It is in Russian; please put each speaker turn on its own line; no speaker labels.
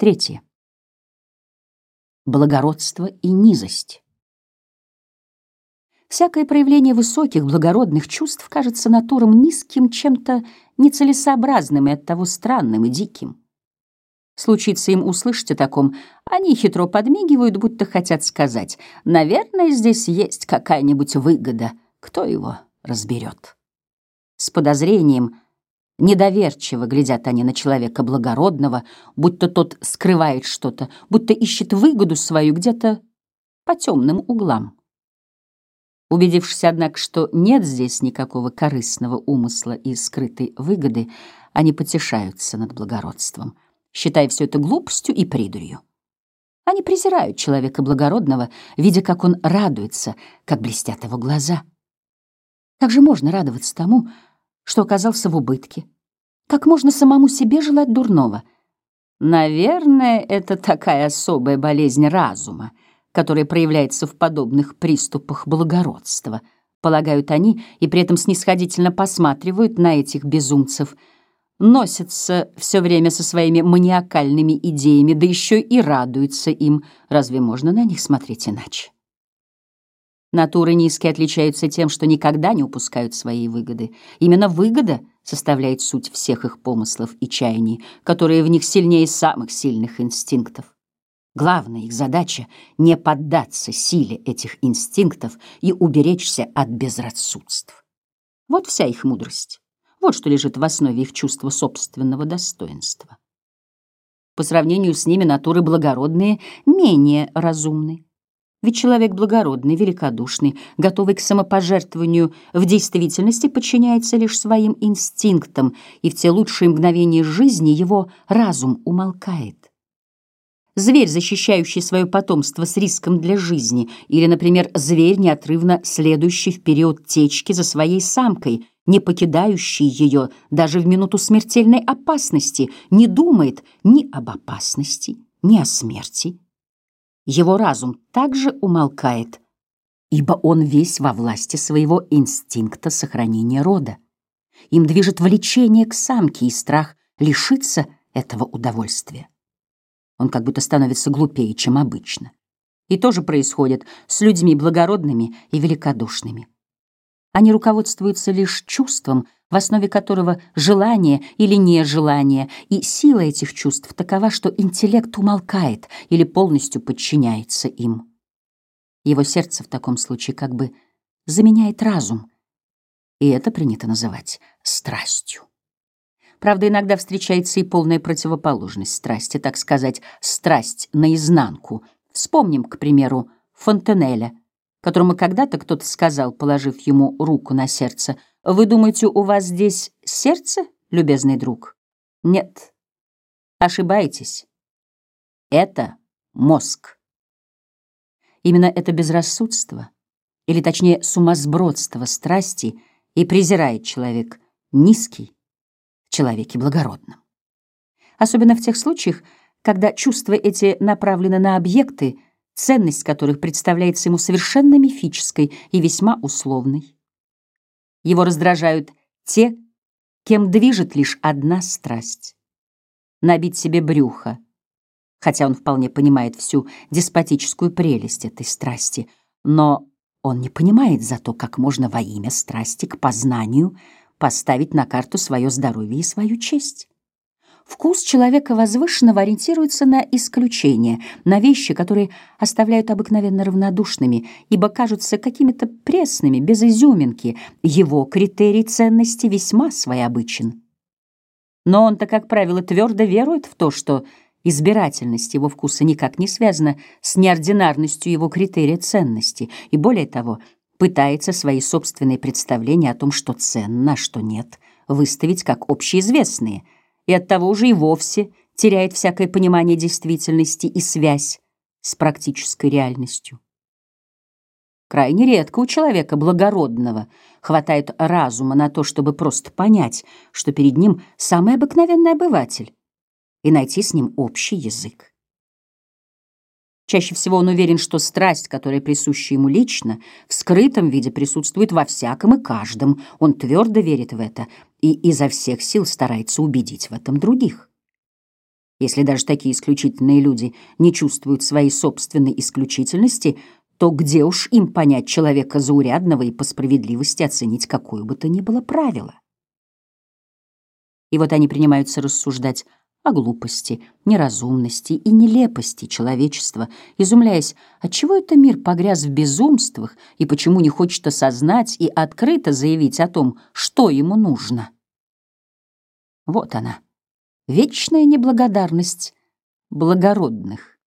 Третье. Благородство и низость. Всякое проявление высоких, благородных чувств кажется натурам низким, чем-то нецелесообразным и оттого странным и диким. Случится им услышать о таком, они хитро подмигивают, будто хотят сказать, «Наверное, здесь есть какая-нибудь выгода, кто его разберет». С подозрением – Недоверчиво глядят они на человека благородного, будто тот скрывает что-то, будто ищет выгоду свою где-то по темным углам. Убедившись, однако, что нет здесь никакого корыстного умысла и скрытой выгоды, они потешаются над благородством, считая все это глупостью и придурью. Они презирают человека благородного, видя, как он радуется, как блестят его глаза. Как же можно радоваться тому, что оказался в убытке. Как можно самому себе желать дурного? Наверное, это такая особая болезнь разума, которая проявляется в подобных приступах благородства, полагают они, и при этом снисходительно посматривают на этих безумцев, носятся все время со своими маниакальными идеями, да еще и радуются им. Разве можно на них смотреть иначе? Натуры низкие отличаются тем, что никогда не упускают своей выгоды. Именно выгода составляет суть всех их помыслов и чаяний, которые в них сильнее самых сильных инстинктов. Главная их задача — не поддаться силе этих инстинктов и уберечься от безрассудств. Вот вся их мудрость. Вот что лежит в основе их чувства собственного достоинства. По сравнению с ними натуры благородные менее разумны. Ведь человек благородный, великодушный, готовый к самопожертвованию, в действительности подчиняется лишь своим инстинктам, и в те лучшие мгновения жизни его разум умолкает. Зверь, защищающий свое потомство с риском для жизни, или, например, зверь, неотрывно следующий в период течки за своей самкой, не покидающий ее даже в минуту смертельной опасности, не думает ни об опасности, ни о смерти, его разум также умолкает, ибо он весь во власти своего инстинкта сохранения рода. Им движет влечение к самке и страх лишиться этого удовольствия. Он как будто становится глупее, чем обычно. И то же происходит с людьми благородными и великодушными. Они руководствуются лишь чувством, в основе которого желание или нежелание, и сила этих чувств такова, что интеллект умолкает или полностью подчиняется им. Его сердце в таком случае как бы заменяет разум, и это принято называть страстью. Правда, иногда встречается и полная противоположность страсти, так сказать, страсть наизнанку. Вспомним, к примеру, Фонтенеля, которому когда-то кто-то сказал, положив ему руку на сердце, «Вы думаете, у вас здесь сердце, любезный друг?» Нет, ошибаетесь. Это мозг. Именно это безрассудство, или точнее сумасбродство страсти и презирает человек низкий в человеке благородном. Особенно в тех случаях, когда чувства эти направлены на объекты, ценность которых представляется ему совершенно мифической и весьма условной. Его раздражают те, кем движет лишь одна страсть — набить себе брюхо, хотя он вполне понимает всю деспотическую прелесть этой страсти, но он не понимает за то, как можно во имя страсти к познанию поставить на карту свое здоровье и свою честь. Вкус человека возвышенного ориентируется на исключения, на вещи, которые оставляют обыкновенно равнодушными, ибо кажутся какими-то пресными, без изюминки. Его критерий ценности весьма своеобычен. Но он-то, как правило, твердо верует в то, что избирательность его вкуса никак не связана с неординарностью его критерия ценности, и более того, пытается свои собственные представления о том, что ценно, а что нет, выставить как общеизвестные – и оттого уже и вовсе теряет всякое понимание действительности и связь с практической реальностью. Крайне редко у человека благородного хватает разума на то, чтобы просто понять, что перед ним самый обыкновенный обыватель, и найти с ним общий язык. Чаще всего он уверен, что страсть, которая присуща ему лично, в скрытом виде присутствует во всяком и каждом. Он твердо верит в это и изо всех сил старается убедить в этом других. Если даже такие исключительные люди не чувствуют своей собственной исключительности, то где уж им понять человека заурядного и по справедливости оценить какое бы то ни было правило? И вот они принимаются рассуждать о глупости, неразумности и нелепости человечества, изумляясь, отчего это мир погряз в безумствах и почему не хочет осознать и открыто заявить о том, что ему нужно. Вот она, вечная неблагодарность благородных.